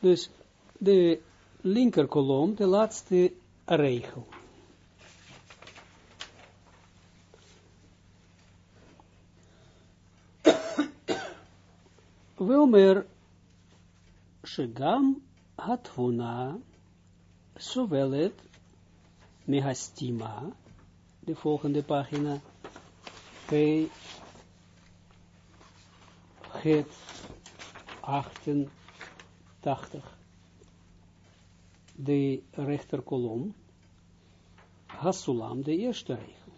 Dus de linker kolom, de laatste regel. Wilmer Shegam Hatvuna, zowel het Mehastima, de volgende pagina, P, het 88, de rechterkolom, Hasulam, de eerste regel,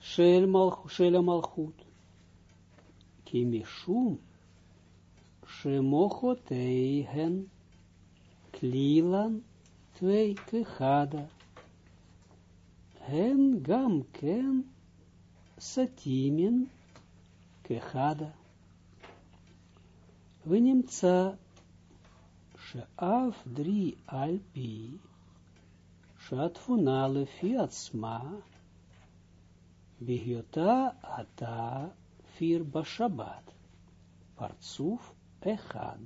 Shel Malchut, Kimishum, Shemochoteihen, Klilan, twee kechada, hen gam ken satimin kechada. ונמצא שאף דרי על פי שהתבונה לפי עצמה בהיותה אתה פיר בשבת פרצוף אחד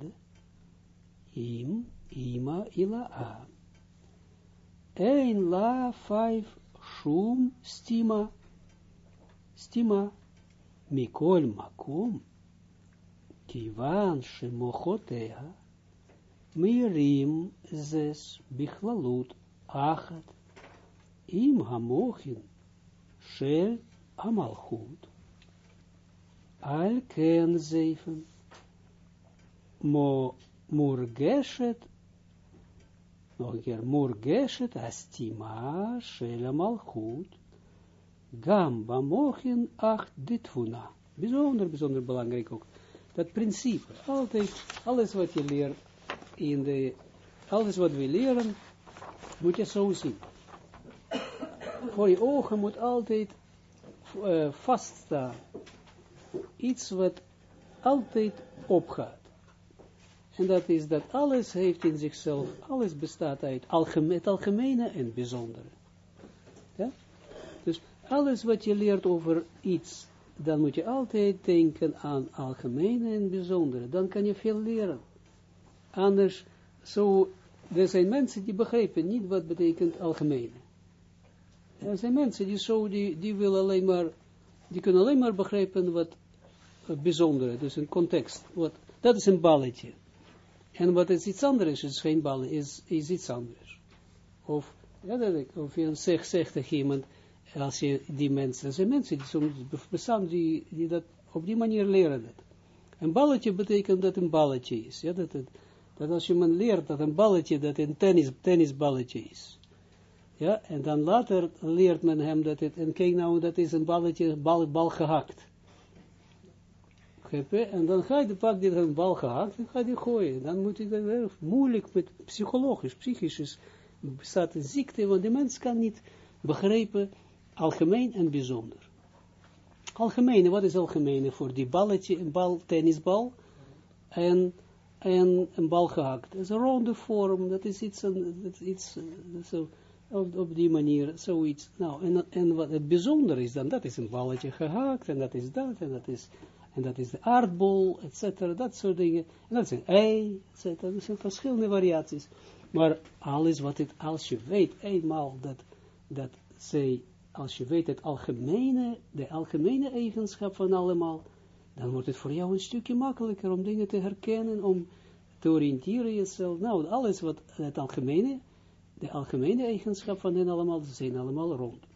עם אמא הילאה אין לה פייב שום סתימה סתימה מכל מקום Kivan shemochotea, mirim zes bichlalut achat, im hamochin shel amalchut, al ken zeven, mo murgeshet, nog een keer, murgeshet astima shel amalchut, gam bamochin acht ditvuna. Bijzonder, bijzonder belangrijk ook dat principe, altijd, alles wat je leert in de, alles wat we leren, moet je zo zien. Voor je ogen moet altijd uh, vaststaan. Iets wat altijd opgaat. En dat is dat alles heeft in zichzelf, alles bestaat uit algemeen, het algemene en bijzondere. Ja? Dus alles wat je leert over iets, dan moet je altijd denken aan algemene en bijzondere. Dan kan je veel leren. Anders, zo, er zijn mensen die begrijpen niet wat betekent algemene. Er zijn mensen die zo, die, die willen alleen maar, die kunnen alleen maar begrijpen wat bijzondere, dus een context. Wat, dat is een balletje. En wat is iets anders, is geen bal, is, is iets anders. Of, ja, dat ik, of je zegt, zegt tegen iemand, als je die mensen, zijn mensen die soms bestaan, die, die dat op die manier leren dat. Een balletje betekent dat een balletje is. Ja, dat, het, dat als je men leert dat een balletje, dat een tennis, tennisballetje is. Ja, en dan later leert men hem dat het, en kijk nou, dat is een balletje, bal, bal gehakt. En dan ga je de pak die een bal gehakt, en ga je gooien. Dan moet je dat heel moeilijk met psychologisch, psychisch is, bestaat een ziekte, want de mens kan niet begrijpen algemeen en bijzonder. Algemene, wat is algemene voor die balletje, een bal, tennisbal, en, en een bal gehakt. Dat is een ronde vorm, dat is iets, iets zo, op, die manier, zoiets. Nou, en, en wat het bijzonder is dan, dat is een balletje gehakt, en dat is dat, en dat is, en dat is de aardbol, et dat soort dingen. En dat is een ei, et cetera, dat zijn verschillende variaties. Maar alles wat het, als je weet eenmaal dat, dat zij als je weet het algemene, de algemene eigenschap van allemaal, dan wordt het voor jou een stukje makkelijker om dingen te herkennen, om te oriënteren jezelf. Nou, alles wat het algemene, de algemene eigenschap van hen allemaal, ze zijn allemaal rond.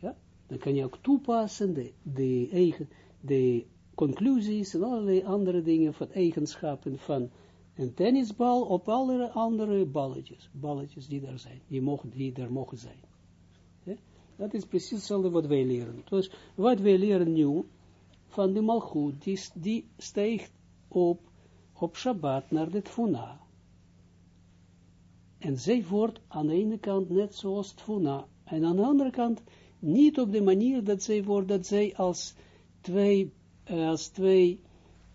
Ja, dan kan je ook toepassen de, de, eigen, de conclusies en allerlei andere dingen van eigenschappen van een tennisbal op alle andere balletjes, balletjes die er zijn, die, mogen, die er mogen zijn. Dat is precies hetzelfde wat wij leren. Dus wat wij leren nu, van de malchut, die, die stijgt op, op Shabbat naar de Tfuna. En zij wordt aan de ene kant net zoals Tfuna, en aan de andere kant niet op de manier dat zij wordt, dat zij als twee, uh, als twee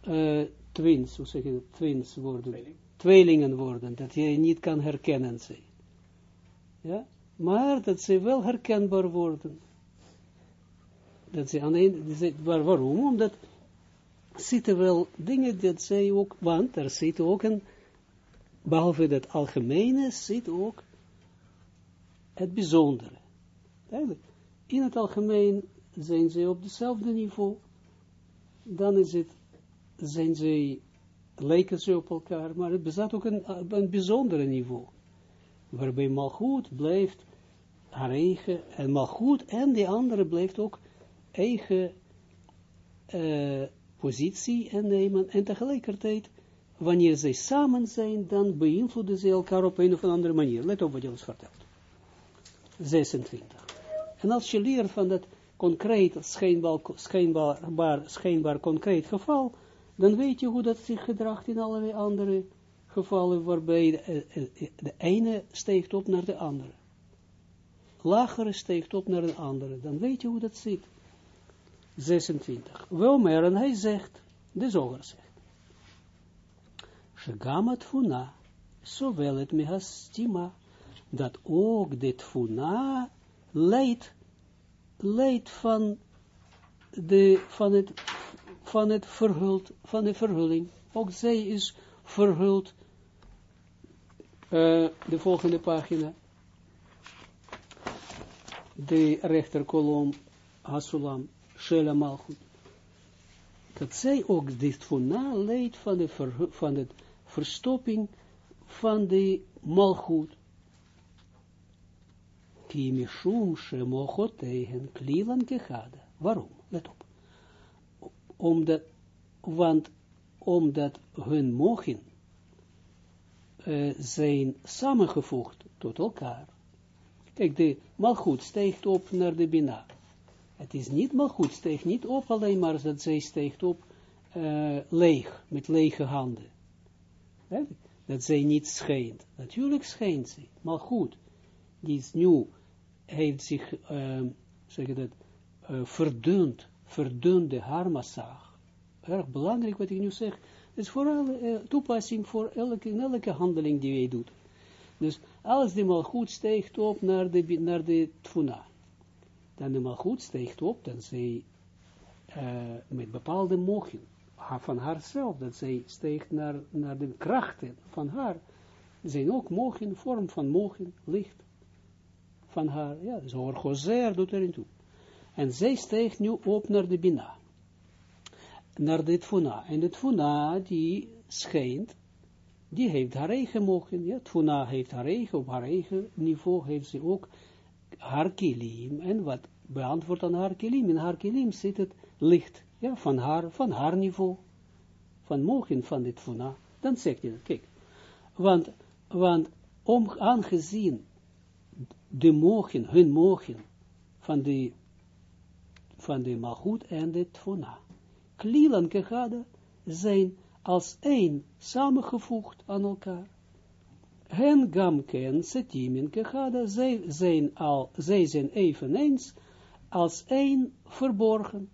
uh, twins, hoe zeg je twins worden, tweelingen worden, dat je niet kan herkennen, zij. Ja? maar dat ze wel herkenbaar worden. Dat ze alleen, waarom? Omdat zitten wel dingen dat zij ook, want er zit ook een, behalve dat algemene zit ook het bijzondere. Duidelijk. In het algemeen zijn ze op hetzelfde niveau. Dan is het, zijn ze, lijken ze op elkaar, maar het bestaat ook een, een bijzondere niveau. Waarbij Malchut blijft haar eigen, en Malchut en die andere blijft ook eigen uh, positie innemen, en tegelijkertijd, wanneer zij samen zijn, dan beïnvloeden ze elkaar op een of andere manier. Let op wat je ons vertelt. 26. En als je leert van dat concreet, schijnbaar, schijnbaar, schijnbaar concreet geval, dan weet je hoe dat zich gedraagt in allerlei andere gevallen, waarbij de, de, de ene steekt op naar de andere. Lagere steekt op naar de andere. Dan weet je hoe dat zit. 26. Wel meer, en hij zegt, de zoger zegt, Shegamat funa, zowel het mehastima, dat ook dit funa leidt, leidt van, de, van, het, van het verhuld, van de verhulling. Ook zij is verhuld. Uh, de volgende pagina. De rechterkolom, Hasulam, Shela Malchut. Dat zij ook dit leidt van de, van de verstopping van de Malchut. Ki mishum tegen klilan kechada. Waarom? Let op. Omdat, want omdat hun mogen uh, zijn samengevoegd tot elkaar. Kijk, de malgoed steekt op naar de bina. Het is niet malgoed, steekt niet op alleen maar dat zij steekt op uh, leeg, met lege handen. Dat zij niet schijnt. Natuurlijk schijnt ze, malgoed. Die is nu heeft zich, uh, zeg je dat, uh, verdund, verdunde haarmassaag. Erg belangrijk wat ik nu zeg. Het is vooral uh, toepassing voor elke, elke handeling die jij doet. Dus als die mal goed steekt op naar de, naar de tfuna, dan de mal goed steekt op, dan zij uh, met bepaalde mogen van haarzelf, dat zij steekt naar, naar de krachten van haar, zijn ook mogen, vorm van mogen, licht van haar, ja, dus gozer doet erin toe. En zij steekt nu op naar de Bina. Naar de Tfuna. En de Tfuna, die schijnt, die heeft haar eigen mogen, ja, Tfuna heeft haar eigen, op haar eigen niveau heeft ze ook haar kilim. En wat beantwoordt aan haar kilim? In haar zit het licht, ja, van haar, van haar niveau. Van mogen van de Tfuna. Dan zegt hij, kijk, want, want om, aangezien de mogen, hun mogen, van de, van de malchut en de tfona. Klilan kechada zijn als één samengevoegd aan elkaar. Hen gamken setimin kechada, zij zijn, al, zij zijn eveneens als één verborgen.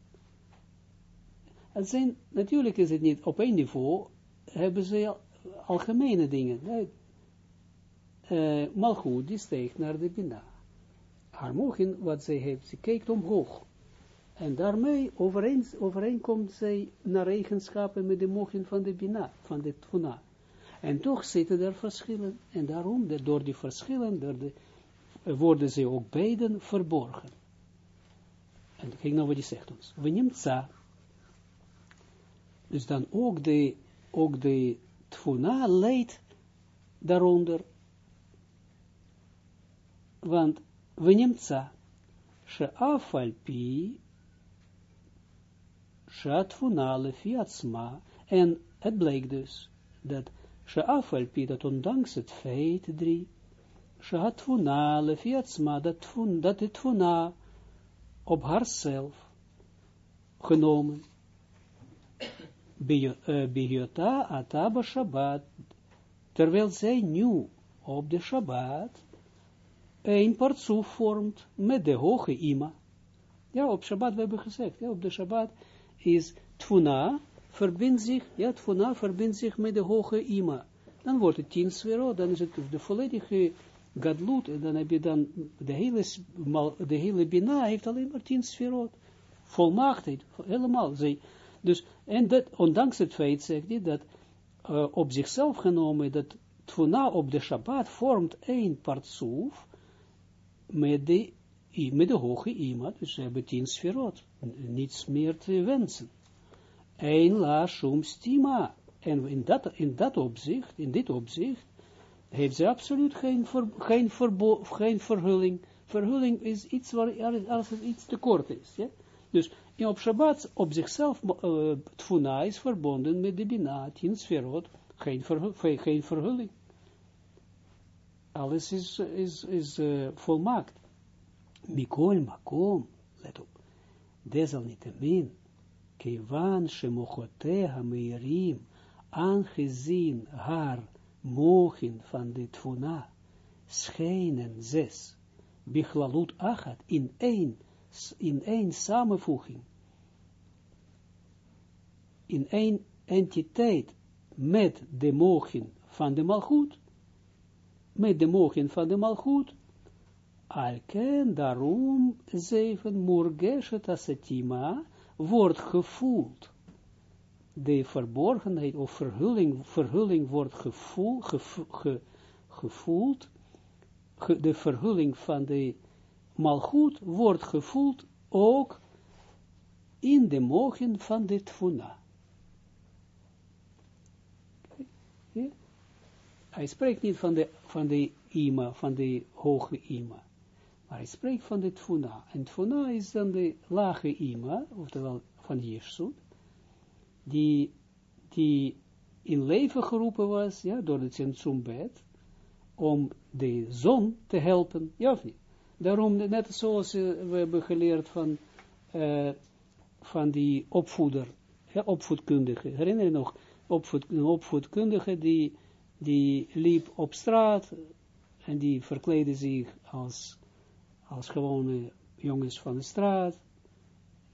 Zijn, natuurlijk is het niet op één niveau, hebben ze algemene dingen uh, Malchut, die steekt naar de Bina. Haar mogen, wat zij heeft, ze kijkt omhoog. En daarmee overeen, overeenkomt zij naar eigenschappen met de mogen van de Bina, van de Tfuna. En toch zitten er verschillen, en daarom, door die verschillen, door de, worden ze ook beiden verborgen. En kijk nou wat hij zegt ons. We nemen tsa. Dus dan ook de, ook de tfuna leidt daaronder want we nemtza, she'af al pi, she'atfuna lefi en het bleek dus, dat she'af al dat ondanks het feit, drie, she'atfuna lefi atzma, dat, dat het tfuna op haarzelf genomen, Biota ataba Shabbat, terwijl zij nu op de Shabbat een partsoef vormt met de hoge ima. Ja, op Shabbat we hebben gezegd, ja, op de Shabbat is tfuna, verbindt zich, ja, tfuna verbindt zich met de hoge ima. Dan wordt het tien sfero, dan is het de volledige gadlut, en dan heb je dan, de hele, de hele bina heeft alleen maar tien sfero. Volmaaktheid, helemaal. Dus, en dat, ondanks het feit, zegt hij, dat uh, op zichzelf genomen, dat Tfuna op de Shabbat vormt één partsoef met de, met de hoge ima, dus ze hebben tien sferot, niets meer te wensen. Eén la shum stima, en in dat, in dat opzicht, in dit opzicht, heeft ze absoluut geen, ver, geen, verbo, geen verhulling. Verhulling is iets waar als het iets tekort is. Ja? Dus in op Shabbat op zichzelf, uh, tfuna is verbonden met de Bina, tien sferot, geen, verhulling, geen verhulling. Alles is, is, is uh, volmaakt. Mikol makom, let op, desalniettemin, kevan shemochotea meirim, aangezien haar mogen van de tfuna, schijnen zes, bichlalut achat, in één, in één samenvoeging, in één entiteit, met de mogen van de malgoed, met de mogen van de malgoed, alken daarom zeven morgeshet asetima wordt gevoeld. De verborgenheid of verhulling, verhulling wordt gevoel, ge, gevoeld, de verhulling van de malgoed wordt gevoeld ook in de mogen van de tfuna. hij spreekt niet van de, van de ima, van de hoge ima, maar hij spreekt van de tfuna. En tfuna is dan de lage ima, oftewel van Jirsut, die, die in leven geroepen was, ja, door het Zenzumbed, om de zon te helpen, ja of niet? Daarom, net zoals uh, we hebben geleerd van, uh, van die opvoeder, opvoedkundige, herinner je nog, opvoed, een opvoedkundige die die liep op straat en die verkleedde zich als, als gewone jongens van de straat.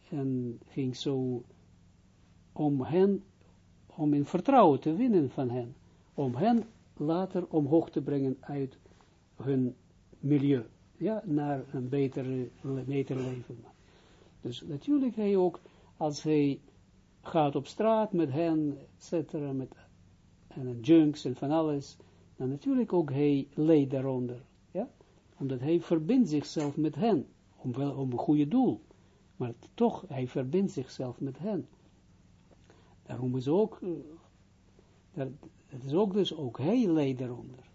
En ging zo om hen, om in vertrouwen te winnen van hen, om hen later omhoog te brengen uit hun milieu, ja, naar een beter, beter leven. Dus natuurlijk hij ook, als hij gaat op straat met hen, et cetera, met en junks en van alles, dan natuurlijk ook hij leed daaronder, omdat hij verbindt zichzelf met hen, om, wel, om een goede doel, maar toch, hij verbindt zichzelf met hen. Daarom is ook, uh, het is ook dus, ook hij leed daaronder.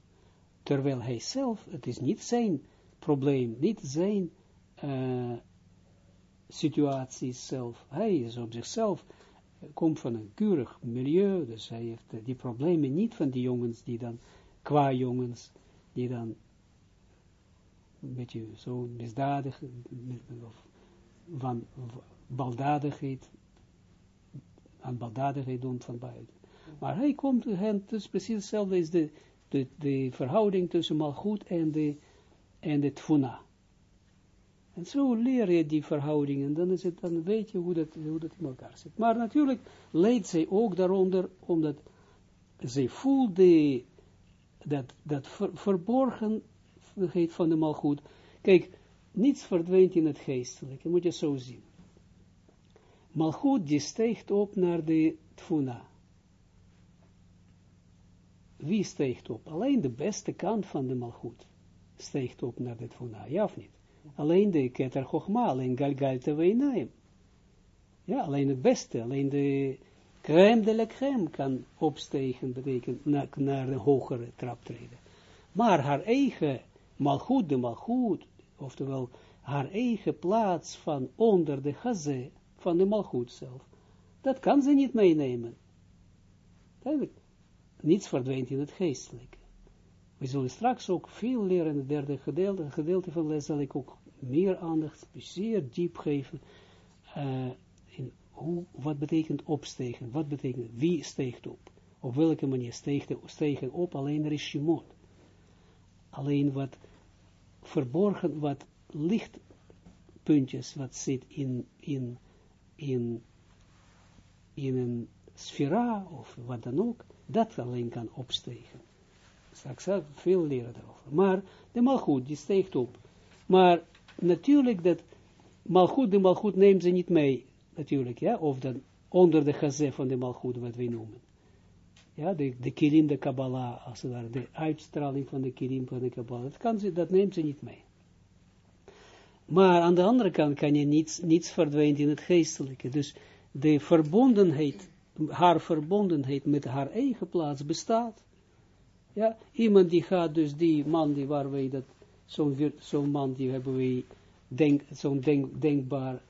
Terwijl hij zelf, het is niet zijn probleem, niet zijn uh, situatie zelf. Hij is op zichzelf komt van een keurig milieu, dus hij heeft die problemen niet van die jongens die dan, qua jongens, die dan een beetje zo misdadig, of van baldadigheid, aan baldadigheid doen van buiten. Maar hij komt hen, precies hetzelfde is de, de, de verhouding tussen malgoed en de, en de tfuna. En zo leer je die verhoudingen, dan, is het, dan weet je hoe dat, hoe dat in elkaar zit. Maar natuurlijk leidt zij ook daaronder, omdat zij voelde dat, dat ver, verborgenheid van de malgoed. Kijk, niets verdwijnt in het geestelijke, moet je zo zien. Malgoed die steekt op naar de tfuna. Wie steekt op? Alleen de beste kant van de malgoed steekt op naar de tfuna, ja of niet? alleen de keter chogma, alleen galgal te. Ja, alleen het beste, alleen de crème de la crème kan opstegen, betekent naar, naar de hogere trap treden. Maar haar eigen malgoed, de malgoed, oftewel haar eigen plaats van onder de gazé, van de malgoed zelf, dat kan ze niet meenemen. Niets verdwijnt in het geestelijke. We zullen straks ook veel leren in het derde gedeelte, het gedeelte van les zal ik ook meer aandacht, zeer diep geven, uh, in hoe, wat betekent opstegen, wat betekent, wie steegt op, op welke manier stegen op, alleen Rishimot. Alleen wat verborgen, wat lichtpuntjes, wat zit in, in, in, in een sfera, of wat dan ook, dat alleen kan opstegen. Straks veel leren daarover. Maar de malgoed, die steekt op. Maar natuurlijk dat malgoed, de malgoed neemt ze niet mee, natuurlijk, ja, of dan onder de gazé van de malgoed, wat wij noemen. Ja, de, de kilim, de Kabbalah, als het ware, de uitstraling van de kilim van de Kabbalah. Dat, kan ze, dat neemt ze niet mee. Maar aan de andere kant kan je niets, niets verdwijnen in het geestelijke. Dus de verbondenheid, haar verbondenheid met haar eigen plaats bestaat. Ja, iemand die gaat, dus die man die waar wij dat, zo'n zo man die hebben wij, denk, zo'n denk, denkbaar,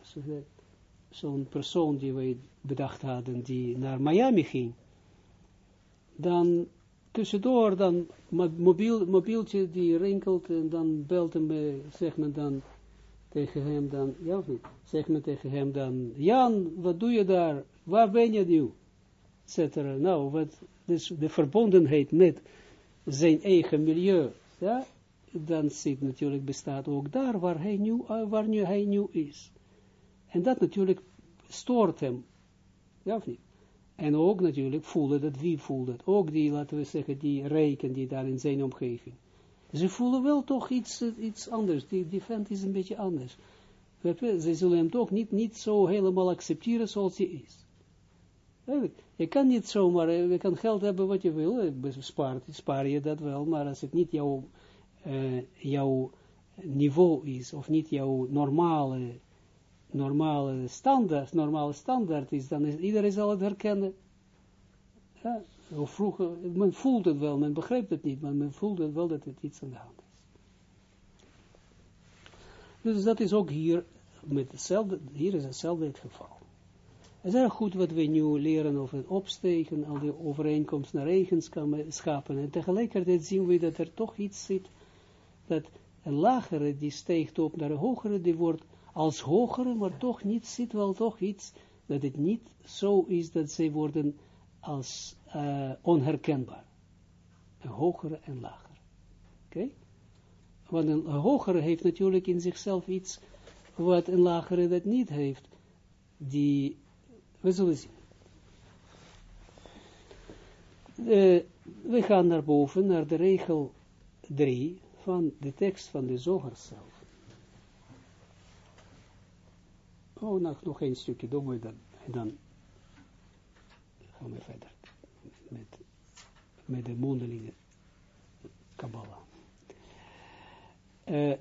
zo'n persoon die wij bedacht hadden, die naar Miami ging, dan tussendoor, dan mobiel, mobieltje die rinkelt en dan belt hem, zeg men dan, tegen hem dan, ja of niet, zeg men tegen hem dan, Jan, wat doe je daar, waar ben je nu, etcetera. Nou, wat, dus de verbondenheid met zijn eigen milieu, ja, dan zit natuurlijk bestaat ook daar waar hij nu, uh, waar nu hij nu is. En dat natuurlijk stoort hem, ja of niet? En ook natuurlijk voelen dat, wie voelt dat? Ook die, laten we zeggen, die rijken die daar in zijn omgeving. Ze voelen wel toch iets, iets anders, die, die vent is een beetje anders. Ze zullen hem toch niet, niet zo helemaal accepteren zoals hij is. Je kan niet zomaar, eh, je kan geld hebben wat je wil, eh, spaar, spaar je dat wel, maar als het niet jouw, jouw niveau is, of niet jouw normale, normale standaard, normale standaard is, dan is iedereen zal het herkennen. Ja, of vroeger, men voelt het wel, men begrijpt het niet, maar men voelt het wel dat het iets aan de hand is. Dus dat is ook hier, met hetzelfde, hier is hetzelfde het geval. Het is erg goed wat we nu leren over het opstegen, al die overeenkomst naar eigenschappen. En tegelijkertijd zien we dat er toch iets zit, dat een lagere die steekt op naar een hogere, die wordt als hogere, maar toch niet, zit wel toch iets, dat het niet zo is dat zij worden als uh, onherkenbaar. Een hogere en lager. Oké? Want een hogere heeft natuurlijk in zichzelf iets wat een lagere dat niet heeft. Die we zullen zien. We gaan naar boven, naar de regel 3 van de tekst van de zoger zelf. Oh, nog, nog een stukje doen we dan. En dan gaan we verder met, met de mondelinge Kabbalah. Uh,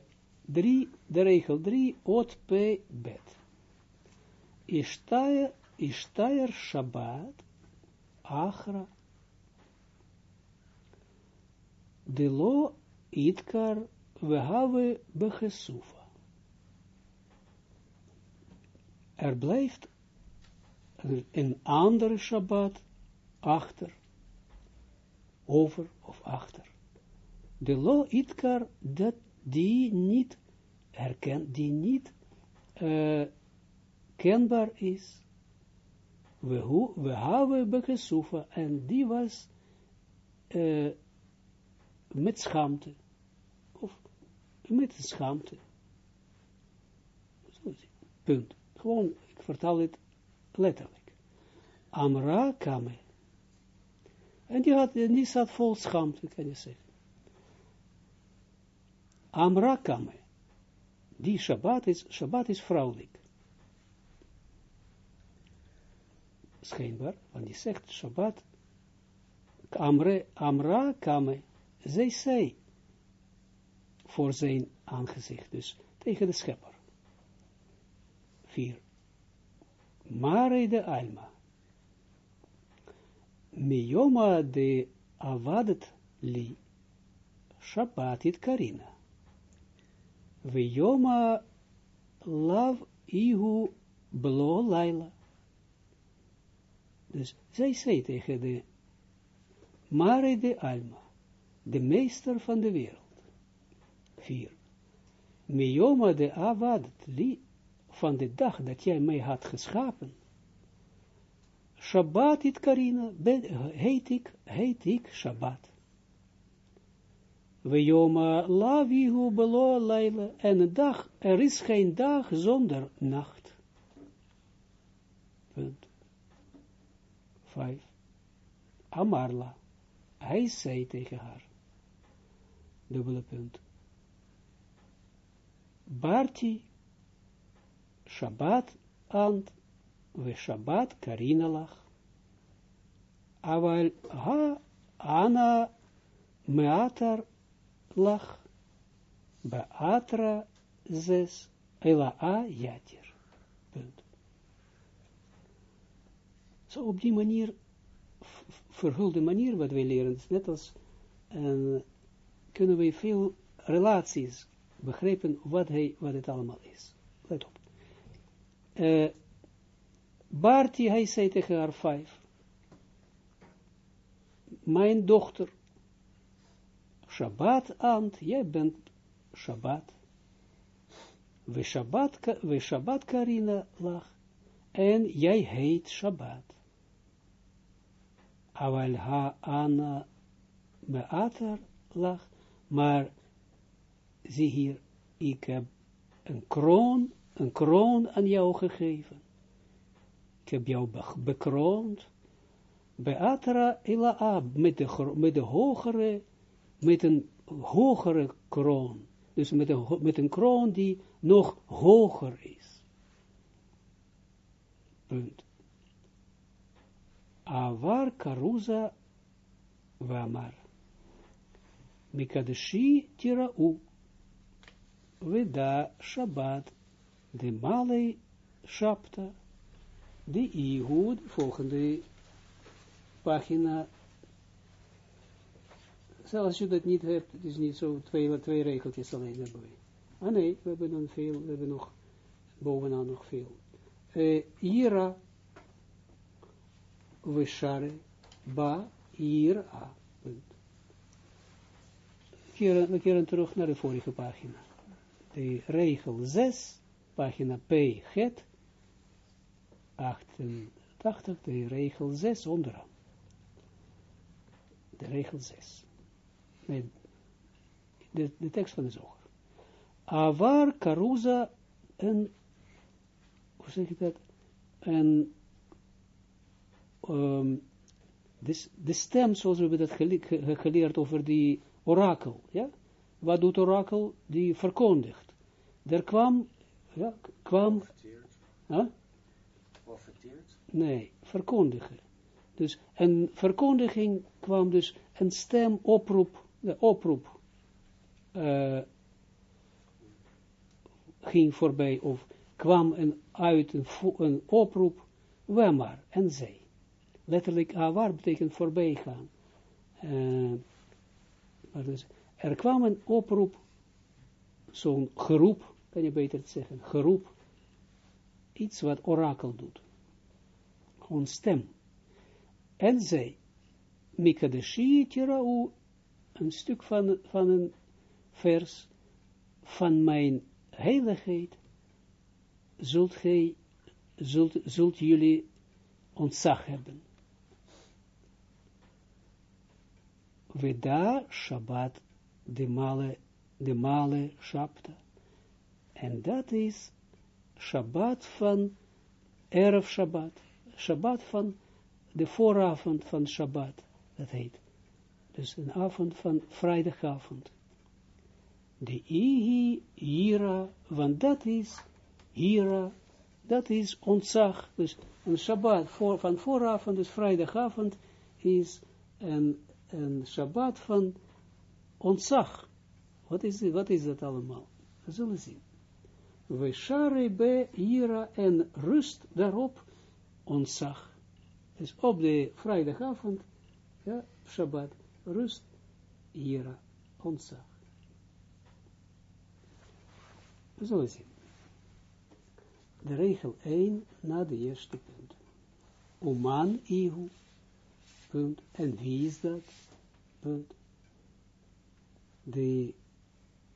drie, de regel 3, ot p bet. Ishtayer Shabbat, Achra, de lo itkar we begesufa. Er blijft een andere Shabbat achter, over of achter. De lo itkar, dat die niet herkent, die niet uh, kenbaar is we, we hebben begesufa, en die was uh, met schaamte, of met schaamte. Punt. Gewoon, ik vertaal het letterlijk. Amra kame. En die, had, die zat vol schaamte, kan je zeggen. Amra kame. Die Shabbat is, Shabbat is vrouwelijk. schijnbaar, want die zegt Shabbat, Amre, Amra Kame, zij zei voor zijn aangezicht, dus tegen de schepper. 4. Mare de Alma. Miyoma de Avadet li Shabbatit Karina. Viyoma lav ihu blo laila. Dus zij zei tegen de Mare de Alma, de meester van de wereld. 4. Miyoma de Avad, li, van de dag dat jij mij had geschapen. Shabbat it Karina, heet ik, heet ik Shabbat. Vejoma lavihu belo leila, en een dag, er is geen dag zonder nacht. Punt. 5. Amarla. Hij zei tegen haar. Dubbele punt. Barti Shabbat ant we Shabbat karinalach. Aval ha ana meatar lach beatra zes ela a. Punt. Zo op die manier, verhulde manier wat wij leren, net als uh, kunnen wij veel relaties begrijpen wat, hij, wat het allemaal is. Uh, Barti, hij zei tegen haar vijf, mijn dochter, Shabbat ant, jij bent Shabbat. We Shabbat, we Shabbat Karina lag. En jij heet Shabbat. Aval ha ana meater lag. Maar zie hier, ik heb een kroon, een kroon aan jou gegeven. Ik heb jou bekroond. Beatra ila met de, met de hogere, met een hogere kroon. Dus met een, met een kroon die nog hoger is. Punt. Avar karuza vamar. Mikadeshi tirau. Veda Shabbat. De male Shabta. De Ihud, volgende pagina als je dat niet hebt, het is niet zo twee, twee regeltjes alleen hebben Ah nee, we hebben dan veel, we hebben nog bovenaan nog veel. Uh, ira, vishare, ba, ira. We keren terug naar de vorige pagina. De regel 6, pagina P, het, 88, de regel 6 onderaan. De regel 6 nee, de, de tekst van de zoger. Avar karuza en, hoe zeg ik dat, en um, de, de stem, zoals we dat geleerd over die orakel, ja, wat doet orakel? Die verkondigt. Er kwam, ja, kwam, huh? Nee, verkondigen. Dus een verkondiging kwam dus een stem oproep de oproep uh, ging voorbij, of kwam een, uit een, een oproep, maar en zij. Letterlijk, waar betekent voorbij gaan. Uh, dus, er kwam een oproep, zo'n geroep, kan je beter zeggen, geroep, iets wat orakel doet. Gewoon stem. En zij, Mikadeshi tirau een stuk van, van een vers van mijn heiligheid, zult, gij, zult, zult jullie ontzag hebben. Veda Shabbat de male, de male Shabta. En dat is Shabbat van Erev Shabbat. Shabbat van de vooravond van Shabbat. Dat heet. Dus een avond van vrijdagavond. De ihi, hira, want dat is hira, dat is ontzag. Dus een Shabbat van vooravond, dus vrijdagavond, is een, een Shabbat van ontzag. Wat is, wat is dat allemaal? We zullen zien. We share be hira en rust daarop ontzag. Dus op de vrijdagavond, ja, Shabbat, rust, ira, ontzag. We zullen zien. De regel 1 na de eerste punt. Oman ihu, punt. En wie is dat? Punt. De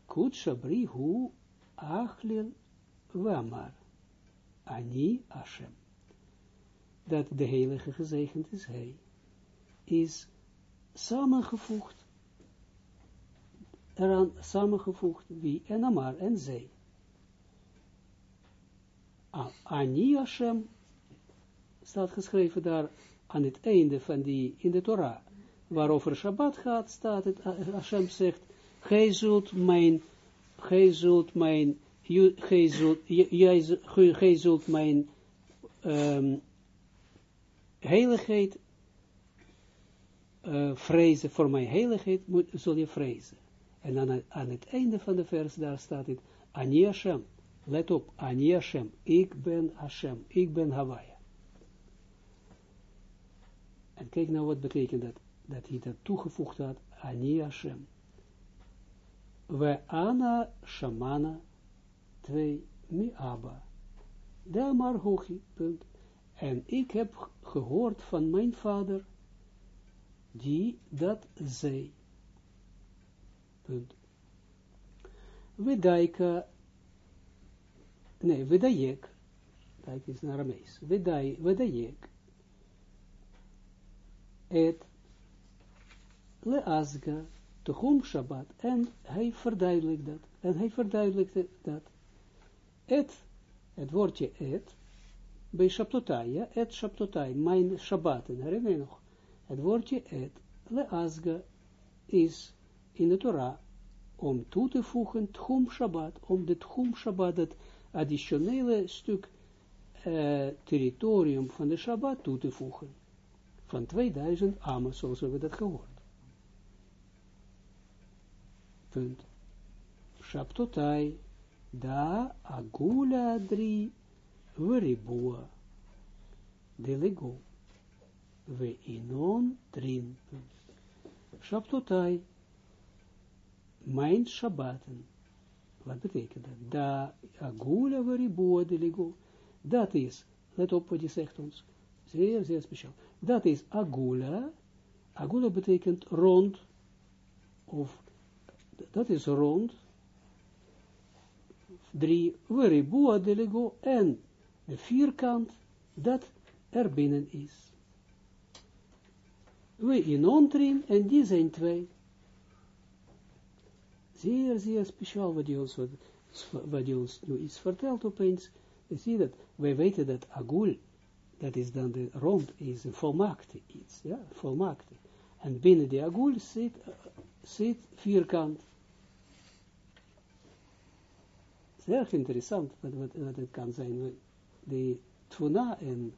kutshabrihu achlil wamar. Ani Hashem. Dat de heilige gezegend is hij. Is samengevoegd, eraan samengevoegd, wie en Amar en zij. Ani Hashem, staat geschreven daar aan het einde van die, in de Torah, waarover Shabbat gaat, staat het, Hashem zegt, gij zult mijn, gij zult mijn, mijn heiligheid vrezen, voor mijn heiligheid moet, zul je vrezen. En aan, aan het einde van de vers, daar staat het, Ani Hashem, let op, Ani Hashem, ik ben Hashem, ik ben Hawaii. En kijk nou wat betekent dat, dat hij dat toegevoegd had, Ani Hashem. We Ana Shamana, twee, mi Abba. Daar maar hoogje, punt. En ik heb gehoord van mijn vader, die dat zei. Punt. Vedaika, nee, Vedayek, dat is naar Aramees, Vedayek, et leazga, Tuhum Shabbat, en hij verduidelijkt dat, en hij verduidelijkte dat, et, het woordje et, bij Shabtotai, ja, et Shabtotai, mijn Shabbaten, herinner je nog, het woordje et, leazga, is in de Torah, om toe te voegen, Tchum Shabbat, om de Tchum Shabbat, het additionele stuk uh, territorium van de Shabbat toe te voegen. Van 2000 amen, zoals we dat gehoord. Punt. Shabtotai, da agula drie, veribua, delego, we inon trin. Shabtotai, mijn Shabbaten. Wat betekent dat? Da agula veribua delego. Dat is, let op wat hij zegt ons, zeer, zeer speciaal. Dat is agula. Agula betekent rond, of dat is rond, drie, veribua delego, en de vierkant dat er binnen is. We in ontrin, en die zijn twee zeer, zeer speciaal wat je ons, wat, wat nu iets vertelt opeens. Je ziet dat, wij weten dat agul, dat is dan de rond, is een volmaakte iets, ja, volmaakte. En binnen de agul zit, uh, zit vierkant. Het is erg interessant wat, wat, wat het kan zijn, de tfuna en,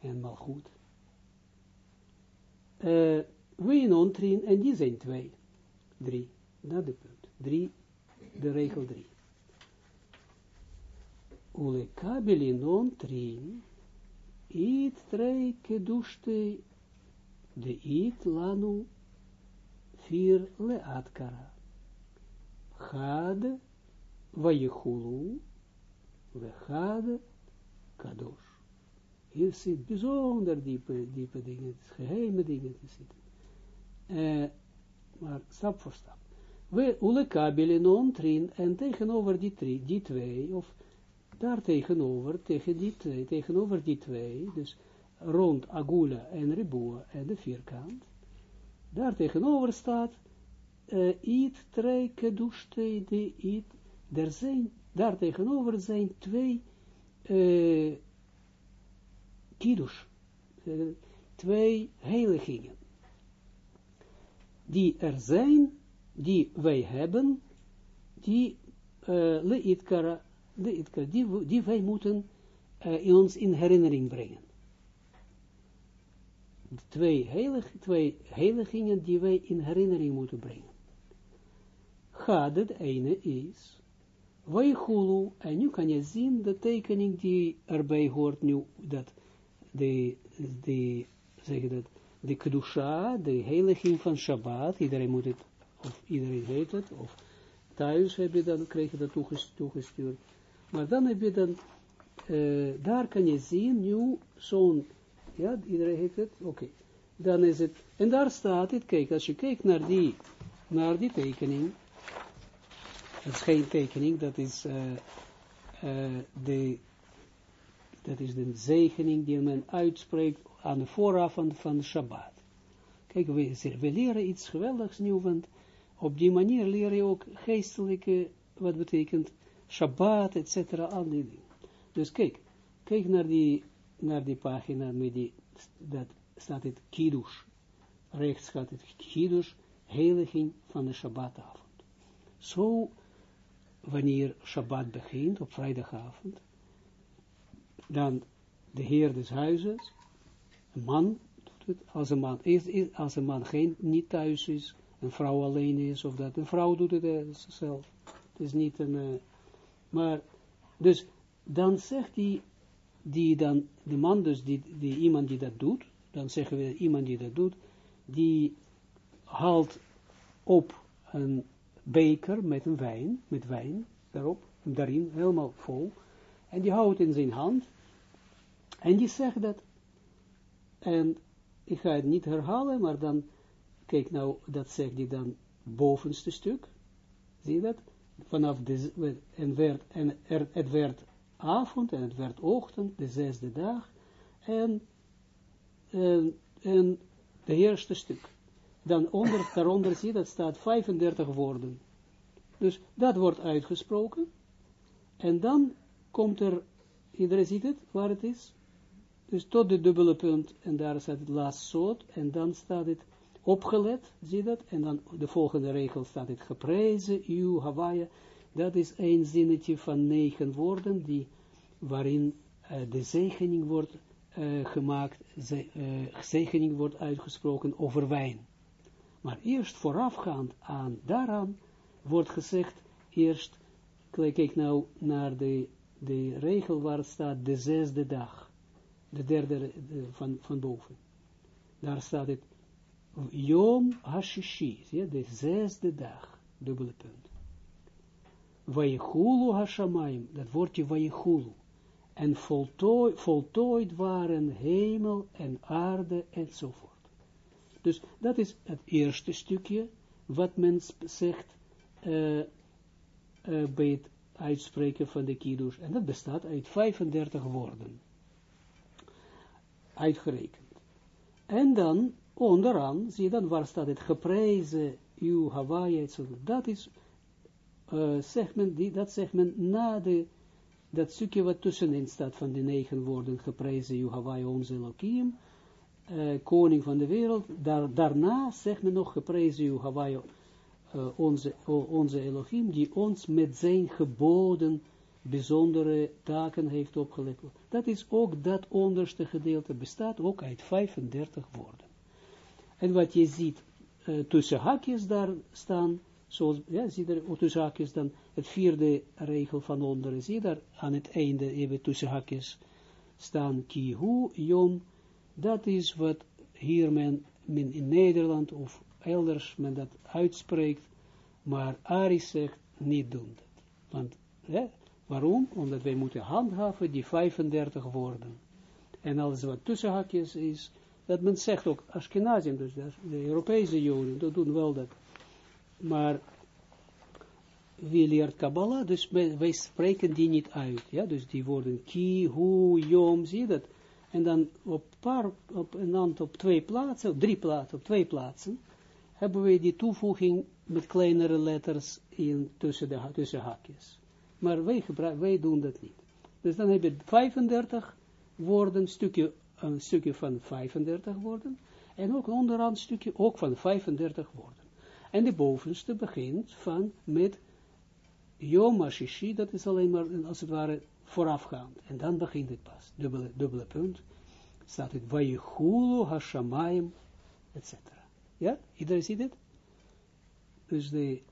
en malgoed. Uh, we in ontrin, en die zijn twee, drie, dat de punt. 3, de regel 3. Ule kabeli non trin, it trei kedushte, de it lanu, vier le atkara. Chad, vayechulu, vechad, kadosh. Hier zit bijzonder diepe, diepe dingen, geheime dingen te zitten. Uh, maar stap voor stap. We ulekabelen ontrin en tegenover die, drie, die twee, of daar tegenover, tegen die twee, tegenover die twee, dus rond Agula en Ribua en de vierkant, daar tegenover staat uh, it trei kedushte de it, zijn, daar tegenover zijn twee uh, twee heiligingen, die er zijn die wij hebben, die uh, die, wij moeten in ons in herinnering brengen. Twee, heilig, twee heiligingen die wij in herinnering moeten brengen. Gaat het ene is, Waihulu, en nu kan je zien de tekening die erbij hoort nu, dat de, de, zeg dat, de kedusha, de heiliging van Shabbat, iedereen moet het of iedereen weet het, of thuis heb je dan, krijg je dat toegestuurd. Maar dan heb je dan, uh, daar kan je zien, nu zo'n, ja, iedereen heeft het, oké. Dan is het, en daar staat het, kijk, als je kijkt naar die, naar die tekening, dat is geen tekening, dat is uh, uh, de, dat is de zegening die men uitspreekt aan de vooraf van, van Shabbat. Kijk, we, we leren iets geweldigs nieuw, want op die manier leer je ook geestelijke, wat betekent Shabbat, et cetera, aanleiding. Dus kijk, kijk naar die, naar die pagina, met die, dat staat het Kiddush. Rechts gaat het Kiddush, heiliging van de Shabbatavond. Zo, wanneer Shabbat begint, op vrijdagavond, dan de heer des huizes, een man, het, als een man, is, als een man geen, niet thuis is, een vrouw alleen is, of dat een vrouw doet het uh, zelf. Het is niet een, uh, maar, dus, dan zegt die, die dan, de man dus, die, die iemand die dat doet, dan zeggen we, iemand die dat doet, die haalt op een beker met een wijn, met wijn, daarop, daarin, helemaal vol, en die houdt in zijn hand, en die zegt dat, en ik ga het niet herhalen, maar dan, kijk nou, dat zegt hij dan bovenste stuk, zie je dat? Vanaf de, en, werd, en het werd avond en het werd ochtend, de zesde dag, en, en, en de eerste stuk. Dan onder, daaronder zie je, dat staat 35 woorden. Dus dat wordt uitgesproken, en dan komt er, iedereen ziet het, waar het is, dus tot de dubbele punt, en daar staat het last soort, en dan staat het opgelet, zie dat, en dan de volgende regel staat het geprezen, u, Hawaii, dat is een zinnetje van negen woorden, die, waarin uh, de zegening wordt uh, gemaakt, ze, uh, zegening wordt uitgesproken over wijn. Maar eerst voorafgaand aan daaraan, wordt gezegd, eerst, kijk ik nou naar de, de regel waar staat de zesde dag de derde van, van boven. Daar staat het Yom Hashishi, ja, de zesde dag, dubbele punt. Vayechulu Hashamayim, dat woordje Vayechulu. En voltooi, voltooid waren hemel en aarde enzovoort. Dus dat is het eerste stukje wat men zegt uh, uh, bij het uitspreken van de kiddush. En dat bestaat uit 35 woorden uitgerekend. En dan, onderaan, zie je dan, waar staat het geprezen, uw Hawaii, dat is, zegt men, die, dat zegt men na de, dat stukje wat tussenin staat van de negen woorden, geprezen, uw Hawaii, onze Elohim, koning van de wereld, daar, daarna zegt men nog, geprezen, uw Hawaii, uh, onze, onze Elohim, die ons met zijn geboden bijzondere taken heeft opgelegd. Dat is ook dat onderste gedeelte, bestaat ook uit 35 woorden. En wat je ziet uh, tussen haakjes daar staan, zoals, ja, zie er tussen haakjes dan het vierde regel van onderen, zie daar aan het einde even tussen haakjes staan, kihu, yom, dat is wat hier men, in Nederland of elders men dat uitspreekt, maar Ari zegt niet doen dat. Want, Waarom? Omdat wij moeten handhaven die 35 woorden. En alles wat tussenhakjes is, dat men zegt ook, Ashkenazim, dus de Europese Joden, dat doen wel dat. Maar wie leert Kabbalah, dus wij spreken die niet uit. Ja? Dus die woorden ki, hu, yom, zie je dat? En dan op, paar, op een aantal, op twee plaatsen, op drie plaatsen, op twee plaatsen, hebben we die toevoeging met kleinere letters in tussen de tussen haakjes. Maar wij, wij doen dat niet. Dus dan heb je 35 woorden, stukje, een stukje van 35 woorden, en ook onderaan stukje ook van 35 woorden. En de bovenste begint van met Yom HaShishi, dat is alleen maar als het ware voorafgaand. En dan begint het pas, dubbele, dubbele punt, staat het Vayechulu HaShamayim, etc. Ja, iedereen ziet het? Dus de,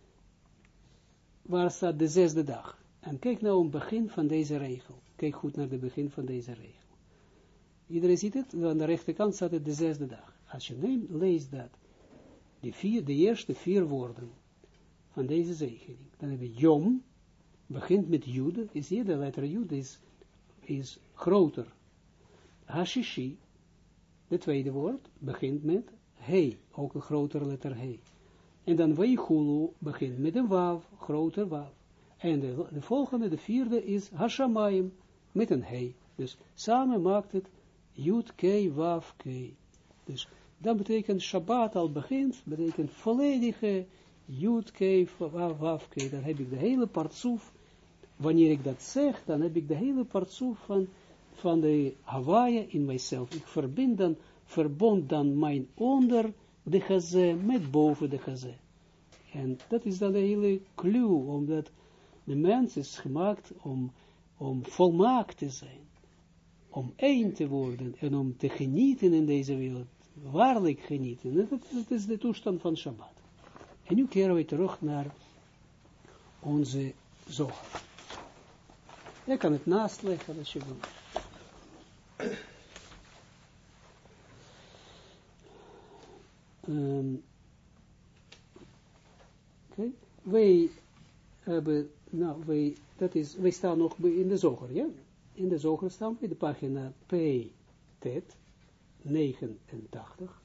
waar staat de zesde dag? En kijk nou het begin van deze regel. Kijk goed naar het begin van deze regel. Iedereen ziet het? Aan de rechterkant staat het de zesde dag. Als je neemt, leest dat. De, vier, de eerste vier woorden van deze zegening. Dan hebben we Yom, begint met Jude. Is hier de letter Jude is, is groter. Hashishi, de tweede woord, begint met He, ook een grotere letter He. En dan Weichulu begint met een Wav, groter Wav. En de, de, volgende, de vierde, is Hashamayim, met een hei. Dus samen maakt het Yud Kei Wav Kei. Dus dat betekent Shabbat al begint, betekent volledige Wav Kei. Dan heb ik de hele partsoef, wanneer ik dat zeg, dan heb ik de hele partsoef van, van de Hawaii in mijzelf. Ik verbind dan, verbond dan mijn onder de gazé met boven de gazé. En dat is dan de hele clue, omdat de mens is gemaakt om, om volmaakt te zijn. Om één te worden en om te genieten in deze wereld. Waarlijk genieten. Dat, is de toestand van Shabbat. En nu keren we terug naar onze zorg. Je kan het naast leggen als je wil. Oké, wij hebben, nou, wij, dat is, wij staan nog in de zoger, ja? In de zoger staan we, de pagina P, T, 89.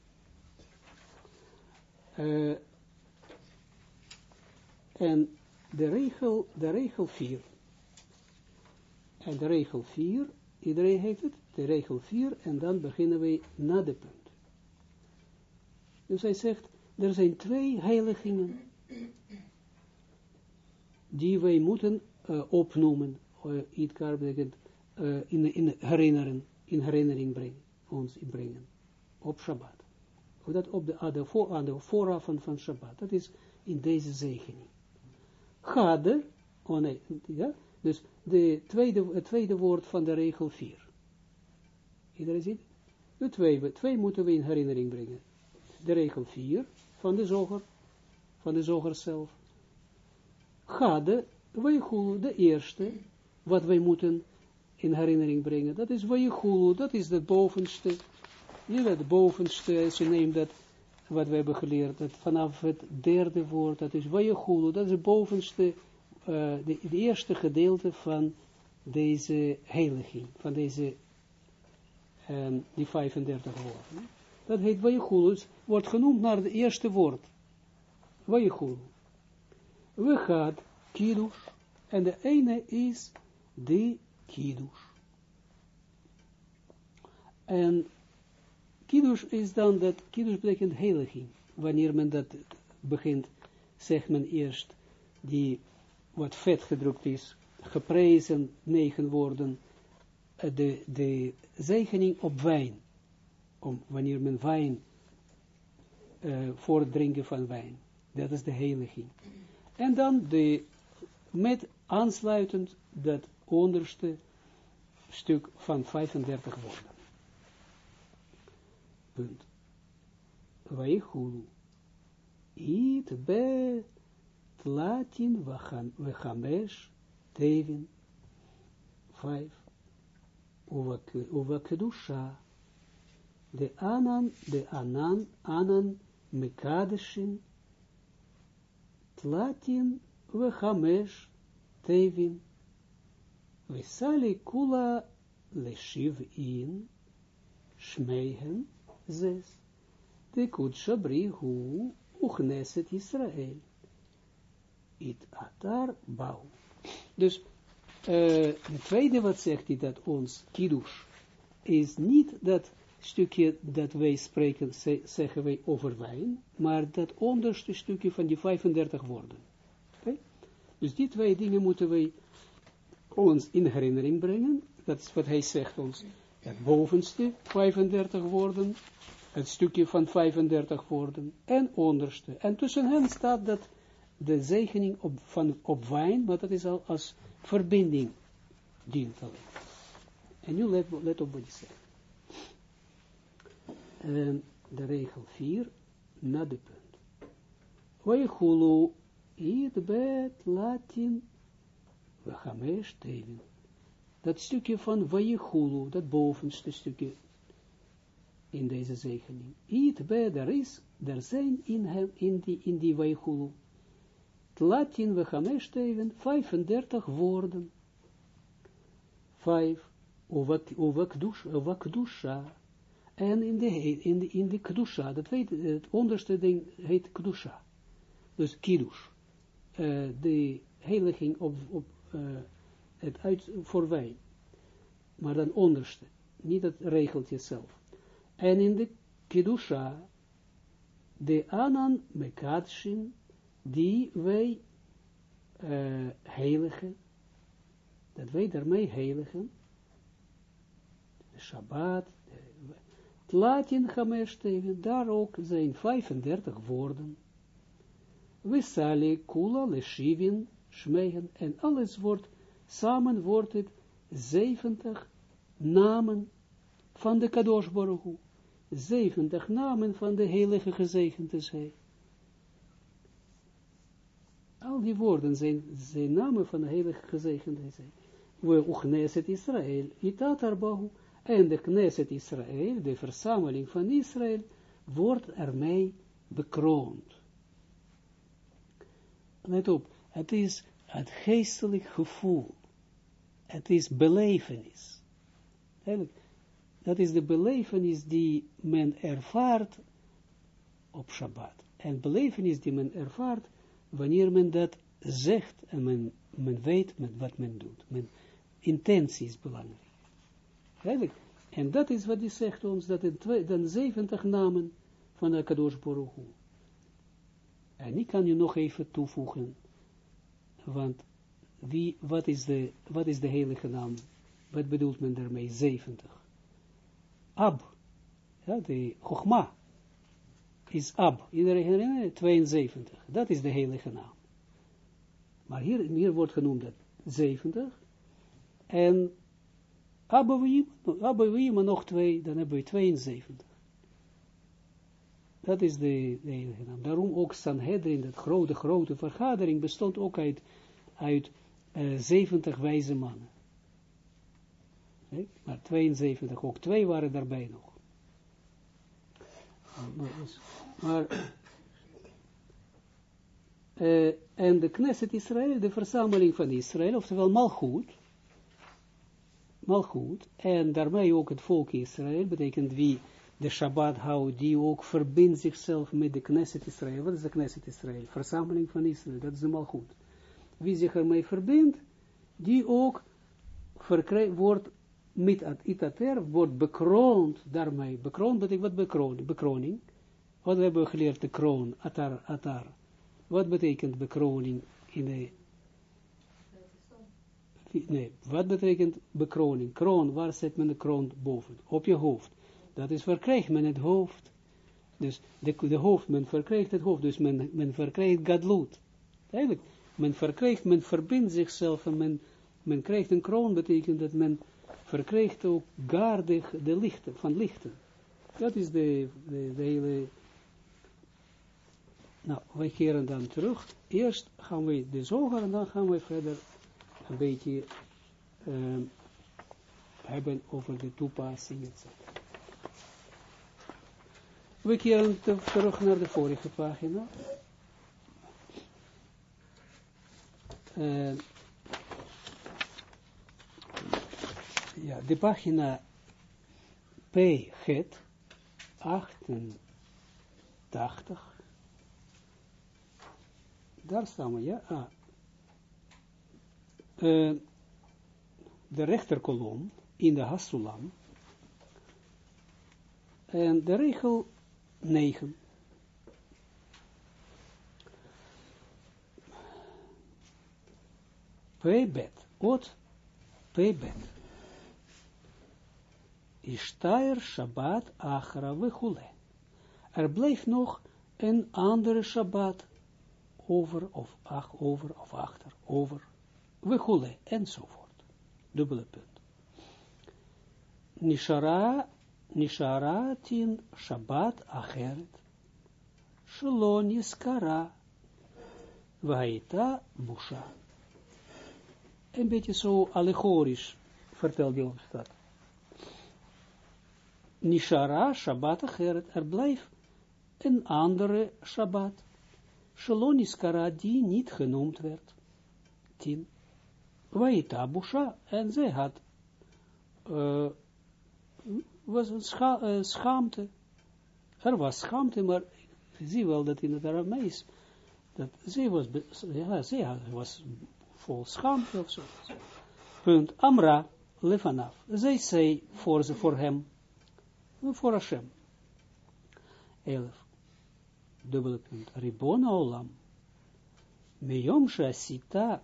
Uh, en de regel, de regel 4. En de regel 4, iedereen heeft het, de regel 4, en dan beginnen we na de punt. Dus hij zegt, er zijn twee heiligingen die wij moeten uh, opnoemen, uh, in, in, herinneren, in herinnering brengen, ons brengen, op Shabbat. Of dat op de, aan, de voor, aan de vooravond van Shabbat, dat is in deze zegening. Gade, oh nee, ja, dus de tweede, het tweede woord van de regel 4. Iedereen ziet? De twee, twee moeten we in herinnering brengen. De regel 4 van de zoger, van de zoger zelf. Gade, Weihulu, de eerste, wat wij moeten in herinnering brengen. Dat is Weihulu, dat is het bovenste. Je weet, het bovenste, als je neemt dat, wat we hebben geleerd, dat vanaf het derde woord, dat is Weihulu, dat is het bovenste, uh, de, de, eerste gedeelte van deze heiliging, van deze, um, die 35 woorden. Dat heet Weihulu, wordt genoemd naar het eerste woord. Weihulu we gaat kiddush, en de ene is de kiddush. En kiddush is dan dat, kiddush betekent heiliging. Wanneer men dat begint, zegt men eerst die wat vet gedrukt is, geprezen, negen woorden, eh, de, de zegening op wijn. Om, wanneer men wijn, uh, voor het drinken van wijn. Dat is de heiliging. En dan de, met aansluitend dat onderste stuk van 35 woorden. Punt. Vaihulu. It be tlatin vachamesh tevin. Vijf. Uvakedusha. De anan, de anan, anan mekadeshin tlatin vechamesh tevin, vesali kula leshiv in, shmeihen zes, de kutsha hu uchneset Israël. It atar bau. Dus uh, de tweede wat zegt hij dat ons kiddush is niet dat stukje dat wij spreken, zeggen wij over wijn, maar dat onderste stukje van die 35 woorden. Dus die twee dingen moeten wij ons in herinnering brengen. Dat is wat hij zegt ons. Het bovenste 35 woorden, het stukje van 35 woorden en onderste. En tussen hen staat dat de zegening op, van, op wijn, maar dat is al als verbinding dient alleen. En nu let, let op wat hij zegt en de regel 4 na de punt. Weihulu it bet latin wechamesh tevin. Dat stukje van Weihulu, dat bovenste stukje in deze zegening. It er is, er zijn in hem, in die, in die. Latin wechamesh tevin, 35 woorden. 5. Ovakdusha. En in de, in de, in de Kedusha, dat weet, het onderste ding heet Kedusha. Dus Kiddush. Uh, de heiliging op, op uh, het uit voor wijn. Maar dan onderste. Niet het regeltje zelf. En in de Kedusha, de Anan Mekadshin, die wij uh, heiligen, dat wij daarmee heiligen, de Shabbat, Tlatin Hamesh daar ook zijn 35 woorden. Wisali Kula Leshivin Shmehen, en alles wordt, samen wordt het 70 namen van de Kadosh Baruch 70 namen van de heilige gezegende zij. Al die woorden zijn, zijn namen van de heilige gezegende zij. We Knesset Israël, en de Knesset Israël, de verzameling van Israël, wordt ermee bekroond. Let op, het is het geestelijk gevoel. Het is belevenis. Dat is de belevenis die men ervaart op Shabbat. En belevenis die men ervaart wanneer men dat zegt en men, men weet met wat men doet. Men, intentie is belangrijk. En dat is wat hij zegt ons, dat in dan 70 namen van de Kadosh Baruch En ik kan je nog even toevoegen, want wie, wat, is de, wat is de heilige naam? Wat bedoelt men daarmee? 70. Ab, ja, de Chogma is Ab. Iedereen herinnert 72. Dat is de heilige naam. Maar hier, hier wordt genoemd dat 70. En Abba nog twee, dan hebben we 72. Dat is de, de naam. Daarom ook Sanhedrin, dat grote, grote vergadering, bestond ook uit, uit uh, eh, 70 wijze mannen. Nee? Maar 72, ook twee waren daarbij nog. Maar, uh, en de Knesset Israël, de verzameling van Israël, oftewel Malchut, Malchut, en daarmee ook het volk Israël, betekent wie de Shabbat houdt, die ook verbindt zichzelf met de Knesset Israël. Wat is de Knesset Israël? Verzameling van Israël, dat is de Malchut. Wie zich ermee verbindt, die ook wordt met itater, wordt bekroond daarmee. Bekroond betekent wat bekroning? Bekroning. Wat hebben we geleerd, de kroon, atar, atar. Wat betekent bekroning in de nee, wat betekent bekroning? Kroon, waar zet men de kroon boven? Op je hoofd. Dat is verkrijgt men het hoofd. Dus de, hoofd, men verkrijgt het hoofd, dus men, men verkrijgt gadloed. Eigenlijk, men verkrijgt, men verbindt zichzelf en men, men krijgt een kroon, betekent dat men verkrijgt ook gaardig de lichten, van lichten. Dat is de, de, hele... Nou, wij keren dan terug. Eerst gaan we de zoger en dan gaan we verder een beetje uh, hebben over de toepassing. We keren terug naar de vorige pagina. Uh, ja, de pagina P, het 88. Daar staan we, ja. Ah, uh, de rechterkolom in de Hasulam. En de regel 9. P-bet, ot P-bet. Ishtair Shabbat Achra Vechule. Er bleef nog een andere Shabbat over of ach, over of achter, over Wechule, enzovoort. Dubbele punt. Nishara, Nishara tin Shabbat acheret, Shelo niskara, Vaita busha. Een beetje zo allegorisch vertelde ons dat. Nishara Shabbat acheret, er blijft een andere Shabbat. Shelo die niet genoemd werd. Tien. Waita Busha, en zij had, was een uh, schaamte. Er was schaamte, maar zie wel dat in het Aramees, dat zij was, ja, zij was vol schaamte of zo. Punt. Amra, lefanaf. Zij zei voor, ze, voor hem, voor Hashem. Elf. Dubbele punt. Ribona olam. Meyom sita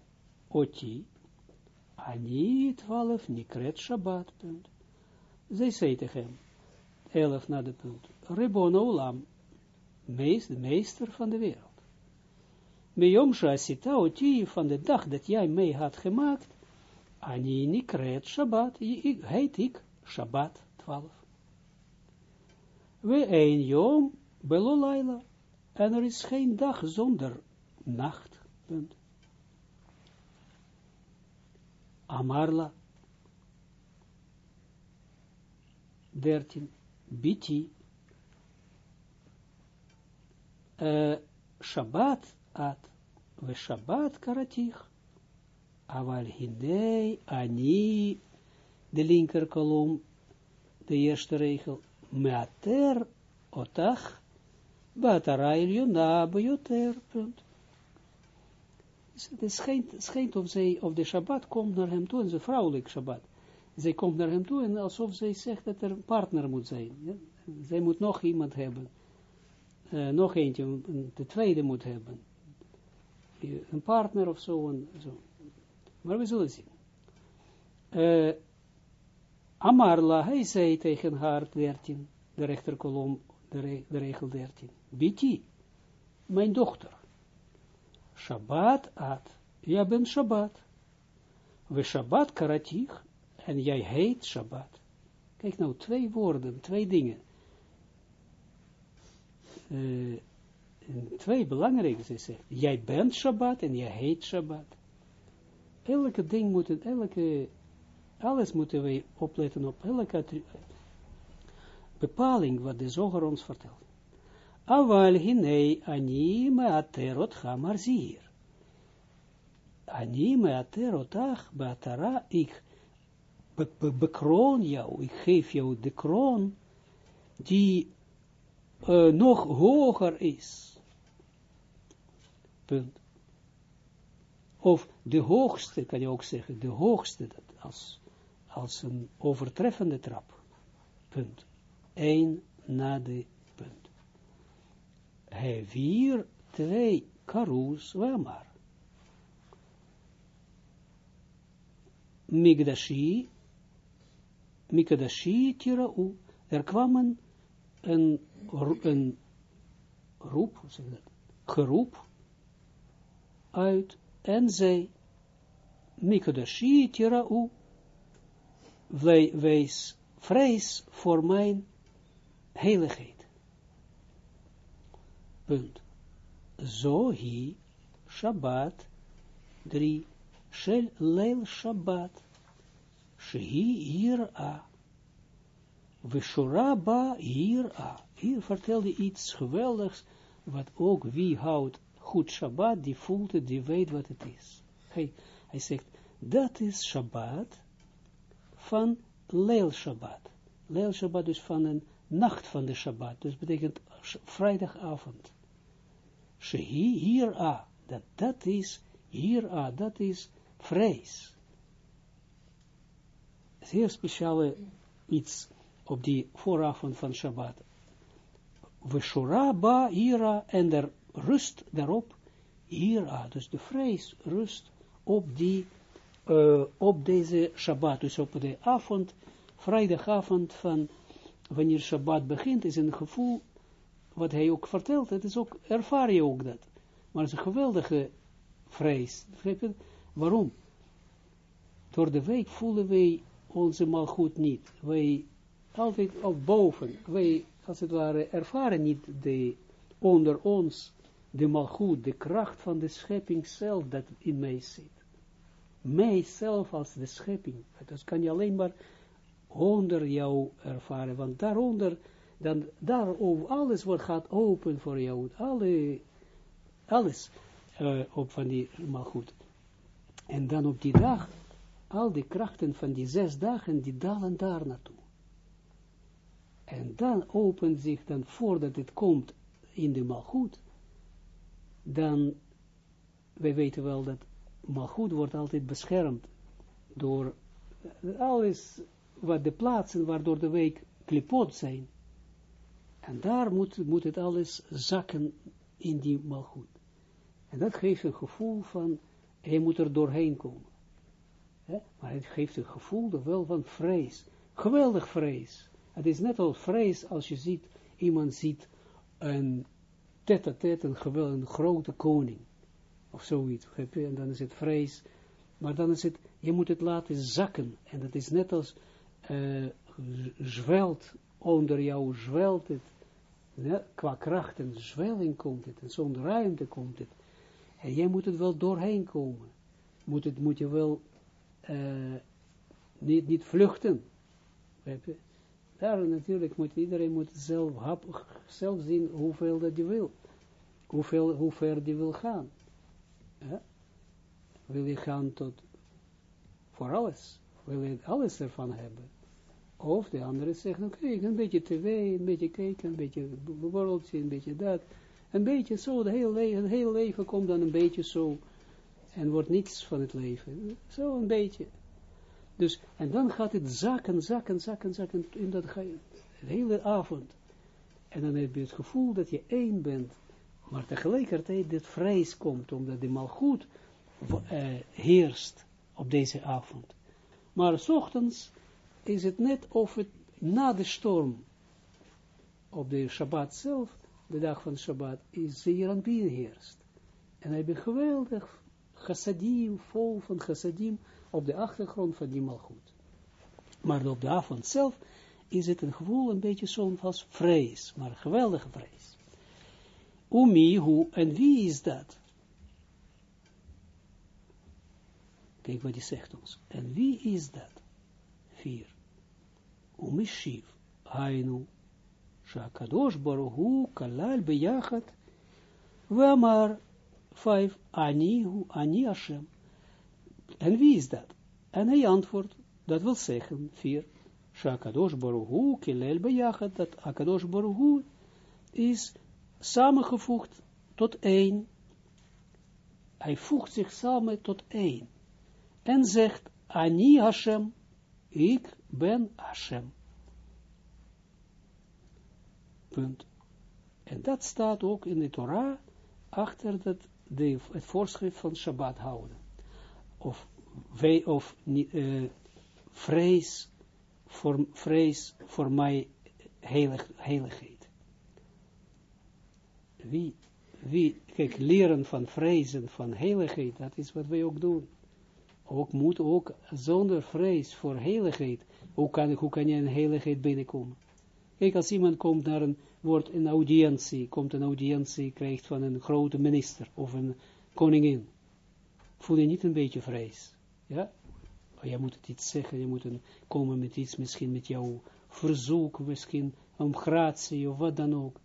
oti. Ani twaalf nikret Shabbat. Zij zei tegen hem, elf na de punt, Rebona Olam, meest, meester van de wereld. Meyom Shasita oti van de dag dat jij mij had gemaakt, Ani nikret Shabbat, heet ik Shabbat 12. We een jom belolaila. En er is geen dag zonder nacht. Punt. Amarla. 13. Biti. Uh, Shabbat at. We Shabbat karatich. Aval hinei ani. De linker kolom. De eerste regel. Meater otach. Batara iljona bejoter. Punt. Het schijnt, schijnt of, zij, of de Shabbat komt naar hem toe, en ze vrouwelijk Shabbat. Zij komt naar hem toe en alsof zij zegt dat er een partner moet zijn. Ja? Zij moet nog iemand hebben. Uh, nog eentje, de tweede moet hebben. Een partner of zo. Zo. Maar we zullen zien. Uh, Amarla, hij zei tegen haar 13, de rechterkolom, de, de regel 13. Biti, mijn dochter. Shabbat at, jij bent Shabbat. We Shabbat karatich, en jij heet Shabbat. Kijk nou, twee woorden, twee dingen. Uh, twee belangrijke, ze. Jij bent Shabbat en jij heet Shabbat. Elke ding moet, elke, alles moeten wij opletten op, elke bepaling wat de zoger ons vertelt. Aval hinei ani meaterot hamarzir. Ani meaterot ach beatara ik be, be, bekroon jou, ik geef jou de kroon, die uh, nog hoger is. Punt. Of de hoogste, kan je ook zeggen, de hoogste, dat als, als een overtreffende trap. Punt. Eén na de punt. Hij vier, twee, karus, maar. Migdashi, Mikadashi tirau. Er kwam een, een, een roep, zeg dat, geroep uit en zei, Mikadashi tirau, wees vrees voor mijn heiligheid. Punt. Zo hi, Shabbat, drie, Shel Leil Shabbat, Shehi a. Veshura ba a. Hier vertelde iets geweldigs, wat ook wie houdt goed Shabbat, die voelt het, die weet wat het is. Hij, hij zegt, dat is Shabbat van Leil Shabbat. Leil Shabbat is van een nacht van de Shabbat, dus betekent vrijdagavond. Shehi hier a, dat, dat is hier a, dat is vrees zeer speciale iets op die vooravond van Shabbat. We ba ira en er rust daarop ira, dus de vrees rust op die, uh, op deze Shabbat, dus op de avond, vrijdagavond van wanneer Shabbat begint, is een gevoel, wat hij ook vertelt, het is ook, ervaar je ook dat. Maar het is een geweldige vrees. Waarom? Door de week voelen wij onze malgoed niet. Wij altijd op boven, wij als het ware ervaren niet de, onder ons de malgoed, de kracht van de schepping zelf dat in mij zit. Mij zelf als de schepping. Dat kan je alleen maar onder jou ervaren, want daaronder, dan daarover, alles wordt gaat open voor jou, alle, alles uh, op van die malgoed. En dan op die dag al die krachten van die zes dagen, die dalen daar naartoe. En dan opent zich dan, voordat het komt in de malgoed, dan, wij weten wel dat malgoed wordt altijd beschermd door alles wat de plaatsen waardoor de week klipot zijn. En daar moet, moet het alles zakken in die malgoed. En dat geeft een gevoel van, hij moet er doorheen komen. Maar het geeft een gevoel wel van vrees. Geweldig vrees. Het is net als vrees als je ziet, iemand ziet een tête-à-tête, een een grote koning. Of zoiets. En dan is het vrees. Maar dan is het, je moet het laten zakken. En dat is net als uh, zwelt onder jou zwelt het, qua kracht en zwelling komt het, en zonder ruimte komt het. En jij moet het wel doorheen komen. Moet, het, moet je wel uh, niet, niet vluchten. Daar natuurlijk moet iedereen moet zelf, zelf zien hoeveel dat je wil. Hoeveel, hoe ver die wil gaan. Wil je gaan tot voor alles? Wil je alles ervan hebben? Of de andere zegt, oké, een beetje tv, een beetje kijken, een beetje borreltje, een beetje dat. Een beetje zo, het hele leven komt dan een beetje zo. En wordt niets van het leven. Zo een beetje. Dus, en dan gaat het zakken, zakken, zakken, zakken, in dat ga je, de hele avond. En dan heb je het gevoel dat je één bent, maar tegelijkertijd dit vrees komt, omdat die malgoed uh, heerst op deze avond. Maar s ochtends is het net of het na de storm, op de Shabbat zelf, de dag van Shabbat, is Zeranpien heerst. En hij heeft geweldig chassadim, vol van chassadim, op de achtergrond van die malgoed. Maar op de avond zelf is het een gevoel een beetje zo'n als vrees, maar geweldige vrees. Umi, hoe en wie is dat? Kijk wat hij zegt ons. En wie is dat? Vier. Umishiv, Hainu, Shakadosh Baruhu, Kalal Bejachat, Wamar, vijf, Ani, Ani Hashem. En wie is dat? En hij antwoordt, dat wil zeggen, vier, Shakadosh Baruhu, Kilel Bejachat, dat Akadosh Baruhu is samengevoegd tot één. Hij voegt zich samen tot één. En zegt, Ani Hashem, ik ben Hashem. Punt. En dat staat ook in de Torah, achter dat de, het voorschrift van Shabbat houden of, wij, of uh, vrees, voor, vrees voor mij heilig, heiligheid. Wie, wie, kijk, leren van vrezen van heiligheid, dat is wat wij ook doen. Ook moet ook zonder vrees voor heiligheid, hoe kan, hoe kan je een heiligheid binnenkomen? Kijk, als iemand komt naar een, wordt een audiëntie, komt een audiëntie, krijgt van een grote minister of een koningin voel je niet een beetje vrees. Ja? Maar moet het iets zeggen, je moet een, komen met iets, misschien met jouw verzoek, misschien om gratie of wat dan ook.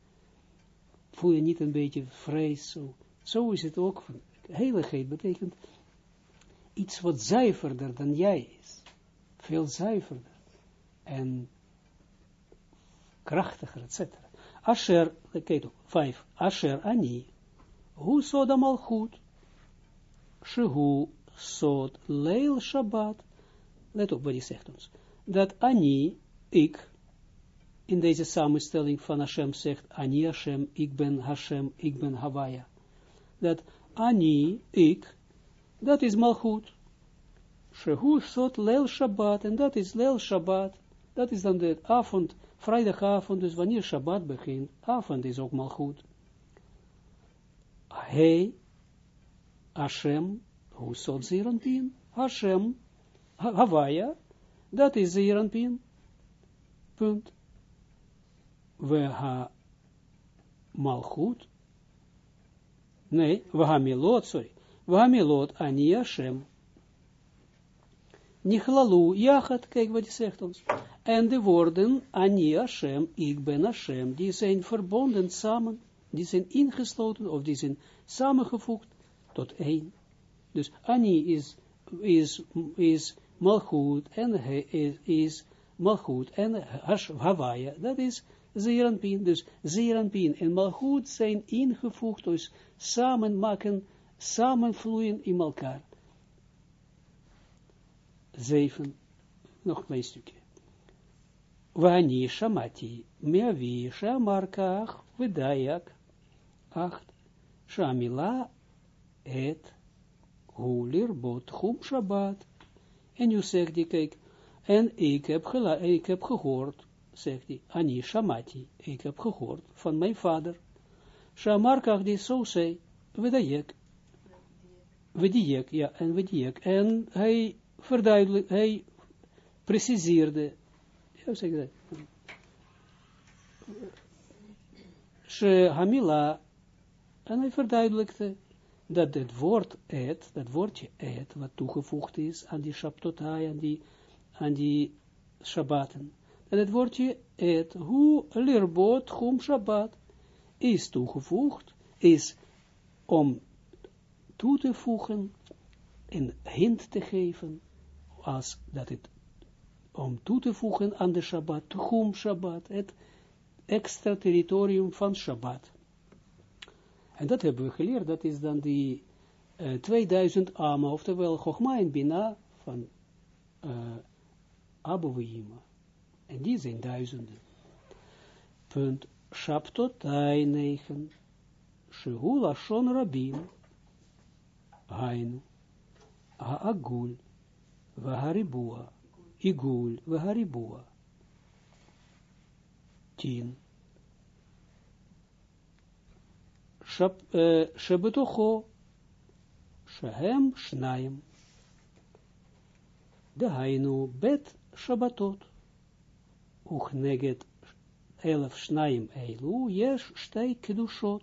Voel je niet een beetje vrees. Zo, zo is het ook. Heiligheid betekent iets wat zuiverder dan jij is. Veel zuiverder. En krachtiger, etc. Asher, kijk op, vijf. Asher ani. Zou dat al goed? Shehu Sot Leil Shabbat. Let op wat hij zegt ons. Dat Ani, ik, in deze samenstelling van Hashem zegt, Ani Hashem, ik ben Hashem, ik ben Hawaia. Dat Ani, ik, dat is Malchut. Shehu Sot Leil Shabbat, en dat is Leil Shabbat. Dat is dan de avond, vrijdagavond, dus wanneer Shabbat begint, avond is ook Malchut. Hij, Hashem, hoe zot Zeranpin? Hashem, Havaya, dat is Zeranpin. Punt. We ha Malchut. Nee, we ha Milot, sorry. We ha Milot, Ani Hashem. Nichlalu, jachat, kijk wat hij zegt ons. En de woorden Ani Hashem, ik ben Hashem, die zijn verbonden samen, die zijn ingesloten, of die zijn samengevoegd tot één. Dus Ani is, is, is Malchut en he is, is Malchut en Hawaia. Dat is. Dus en Malchut zijn ingevoegd, dus samen maken, samenvloeien in elkaar. Zeven, nog een klein stukje. Wani shamati, meavi shamarkach, vedayak, acht, shamila, et, Hulir bot chum Shabbat. En nu zegt hij, kijk, en ik heb, ik heb gehoord, zegt hij, Ani Shamati, ik heb gehoord van mijn vader. Shamarkach die zo zei, Vedayek, Vediyek, ja, en Vediyek. En hij verduidelijk, hij preciseerde, hoe zeg dat? Hamila, en hij verduidelijkte dat het woord et, dat woordje et, wat toegevoegd is aan die Shabtotai, aan die, aan die Shabbaten, dat het woordje et, hoe lirbot chum Shabbat, is toegevoegd, is om toe te voegen, een hint te geven, als dat het, om toe te voegen aan de Shabbat, chum Shabbat, het extra territorium van Shabbat. En dat hebben we geleerd, dat is dan die uh, 2000 ama, oftewel Chogma en Bina van uh, Abouima. En die zijn duizenden. Punt. Shabtotai 9. Shehula Shon Rabin. Hainu. Haagul. Vaharibua. Igul. Vaharibua. Tien. Shebetocho, Shehem Shnaim. Dehainu bet Shabbatot. Uchneget elf Shnaim Eilu, Yesh Shtei Kedushot.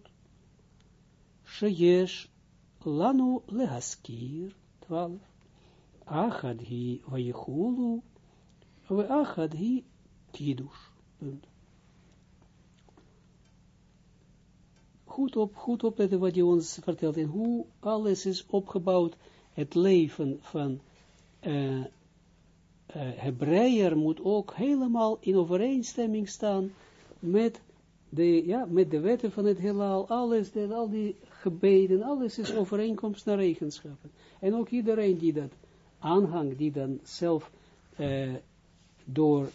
Sheyesh Lanu Lehaskir, twaalf. Achad hi Vayichulu, Achad hi Kiddush. Punt. goed op, goed wat je ons vertelt en hoe alles is opgebouwd. Het leven van uh, Hebreeër moet ook helemaal in overeenstemming staan met de, ja, met de wetten van het heelal. Alles, de, al die gebeden, alles is overeenkomst naar eigenschappen. En ook iedereen die dat aanhangt, die dan zelf uh, door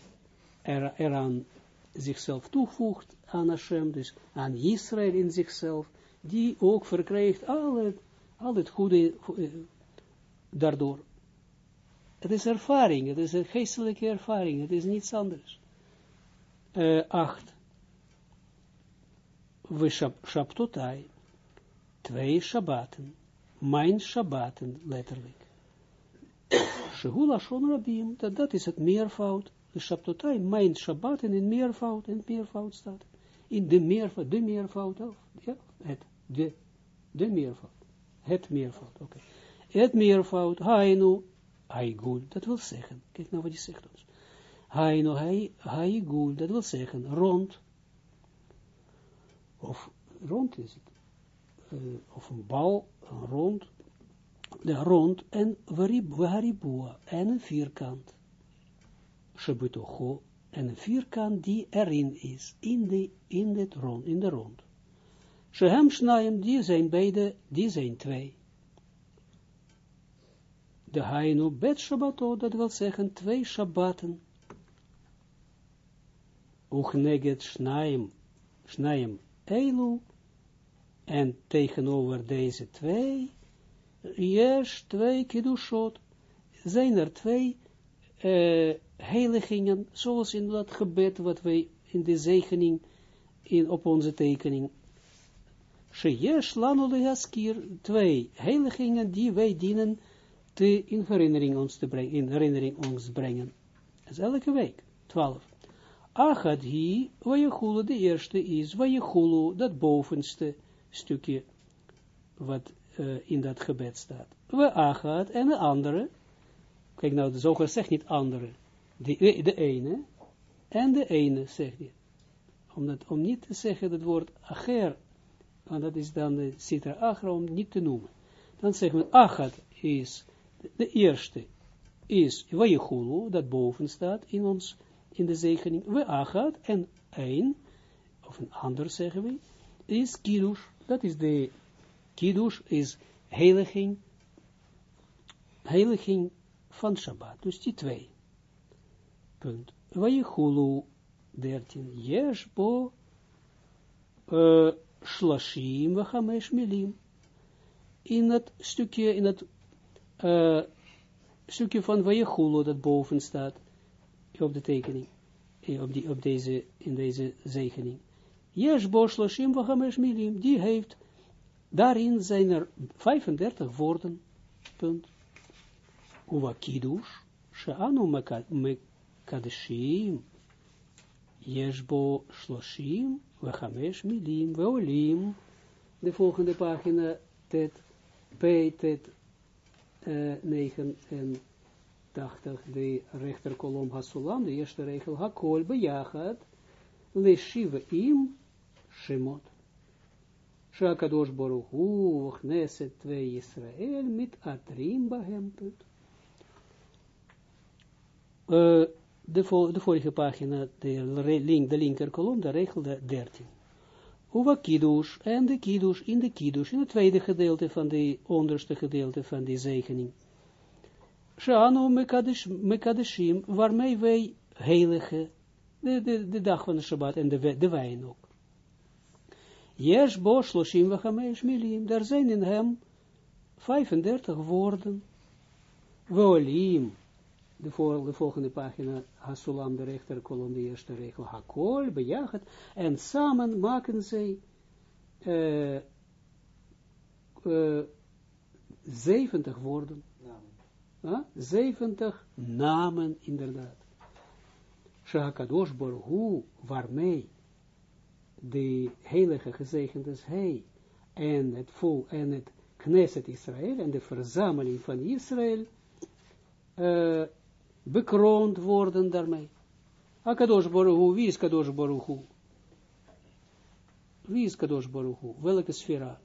er, eraan zichzelf toevoegt aan Hashem, dus aan Israël in zichzelf, die ook verkrijgt al het, al het goede uh, daardoor. Het is ervaring, het is een geestelijke ervaring, het is niets anders. Uh, acht. We Shabtotai, twee Shabbaten, mijn Shabbaten, letterlijk. Shehula Shon Rabim, dat, dat is het meervoud de Shabtotai, mijn Shabbat in meervoud, in meervoud staat. In de meervoud, de meervoud, ja, het, de, de meervoud. Het meervoud, oké. Okay. Het meervoud, hainu, haigul, dat wil zeggen, kijk nou wat hij zegt ons. Hainu, haigul, dat wil zeggen, rond, of rond is het, uh, of een bal, een rond, de rond en waribua, en een vierkant shebutocho, en een vierkant die erin is, in de, in het rond, in de rond. Shehem shnaim, die zijn beide, die zijn twee. De hainu bet shabbatot, dat wil zeggen twee shabbaten. Uchneget shnaim, shnaim eilu, en tegenover deze twee, yes, twee kiddushot, zijn er twee uh, heiligingen, zoals in dat gebed wat wij in de zegening, in, op onze tekening, Sheyesh lanu lehaskir, twee heiligingen die wij dienen te in herinnering ons te brengen, in herinnering ons brengen. Dat is elke week, twaalf. Achad hi, vayechulu, de eerste is, vayechulu, dat bovenste stukje, wat uh, in dat gebed staat. We achad, en de andere, kijk nou, de zoger zegt niet andere, de, de ene, en de ene, zegt hij. Omdat, om niet te zeggen het woord acher, want dat is dan de citra agra, om niet te noemen. Dan zeggen we, achat is, de eerste is Vayechulu, dat boven staat in ons, in de zegening, we achat, en een, of een ander zeggen we, is kiddush, dat is de, kiddush is heiliging, heiliging van Shabbat, dus die twee. Punt. Vayechulu 13. Yesh bo uh, shlashim vachamesh milim. In het stukje, in het uh, stukje van Vayechulu dat boven staat, op de tekening, op, die, op deze, in deze zegening. Yesh bo shlashim vachamesh milim. Die heeft, daarin zijn er 35 woorden. Punt. Uwa kiddush, she'anu kadeshim, Yeshbo Shloshim, we Chamesh Milim, we Olim, de volgende pagina, tet, p, tet, uh, 89, de rechterkolom Hasulam, de eerste regel, Hakol bejagad, le Shiva im, Shemot. Shakadosh Baruch Hu, Knesset 2 Israël, mit Atrim Bahem. De, de vorige pagina, de, link, de linker kolom, de regel 13. Uwa kiddush, en de kiddush, in de kiddush, in het tweede gedeelte van de onderste gedeelte van die zegening. Shano mekadeshim, waarmee wij heilige, de, de, de dag van de Shabbat en de, de wijn ook. Yes, bo, shloshim vachamesh milim, daar zijn in hem 35 woorden. Volim, de, de volgende pagina, Hasulam, de rechterkolom, de eerste regel, Hakol, bejaagd, en samen maken zij uh, uh, 70 woorden. Namen. Uh, 70 namen, inderdaad. Shakadosh Baruch waarmee de heilige gezegend is hij, en het vol, en het Knesset Israël, en de verzameling van Israël, uh, bekroond worden daarmee. Akadosh Baruch wie is Kadosh Baruch Wie is Kadosh Baruch Welke sfera?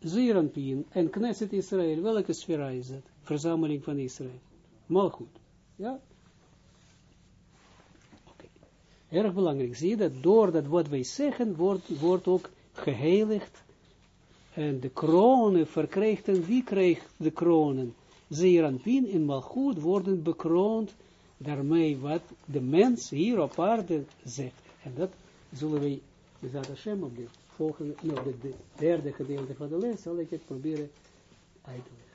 Zeranpien en Knesset Israël, welke sfera is het? Verzameling van Israël. Malchut. Ja? Oké. Erg belangrijk. Zie je dat door dat wat wij zeggen, wordt, wordt ook geheiligd. En de kronen verkrijgt, wie krijgt de kronen? Zeeranpin in Malchut worden bekroond daarmee wat de mens hier op aarde zegt. En dat zullen wij, Bezat Hashem, op de volgende, de, de derde gedeelte van de les, zal ik het proberen uit te leggen.